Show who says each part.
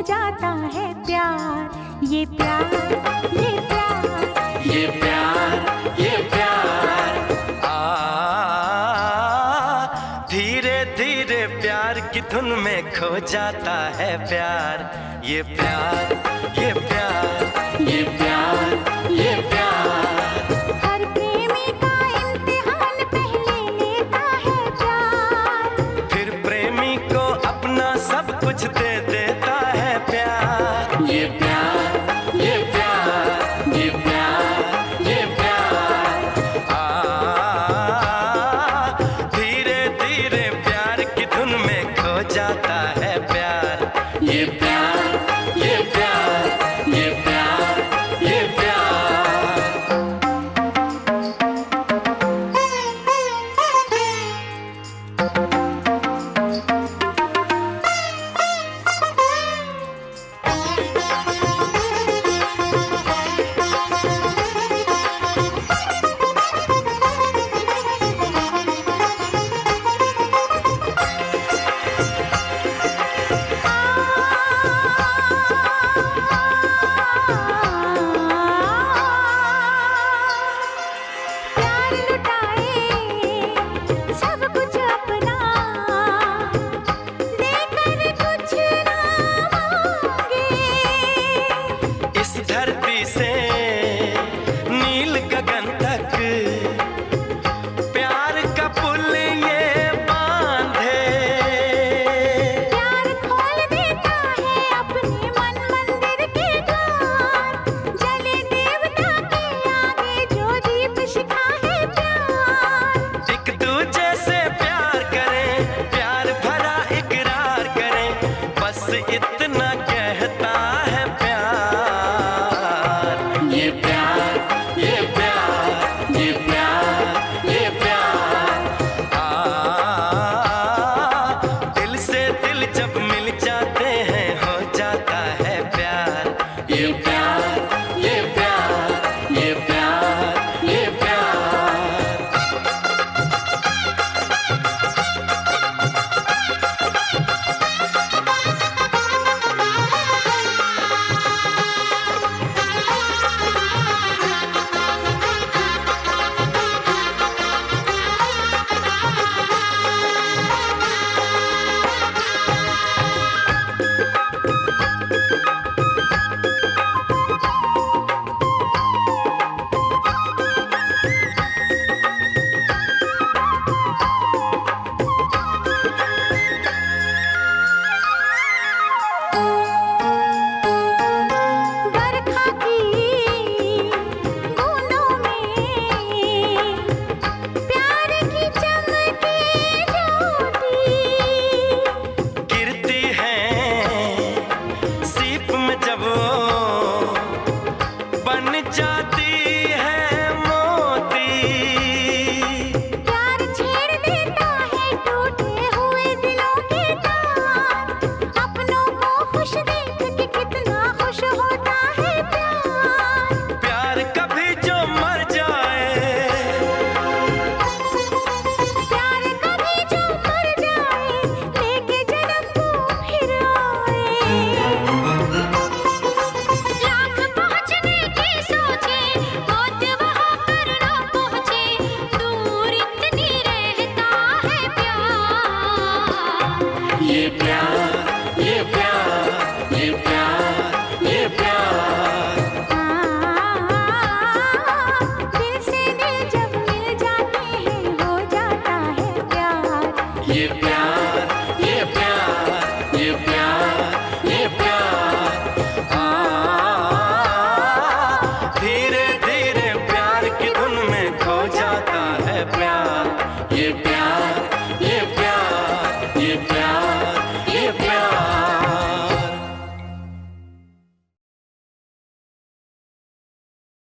Speaker 1: जाता है प्यार। ये प्यार ये प्यार।
Speaker 2: ये प्यार ये प्यार। धीरे धीरे प्यार की धुन में खो जाता है प्यार। ये प्यार ये प्यार ये प्यार। है प्यार। ये प्यार इतना कहता है प्यार। ये प्यार ये प्यार ये प्यार
Speaker 1: ये प्यार